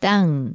down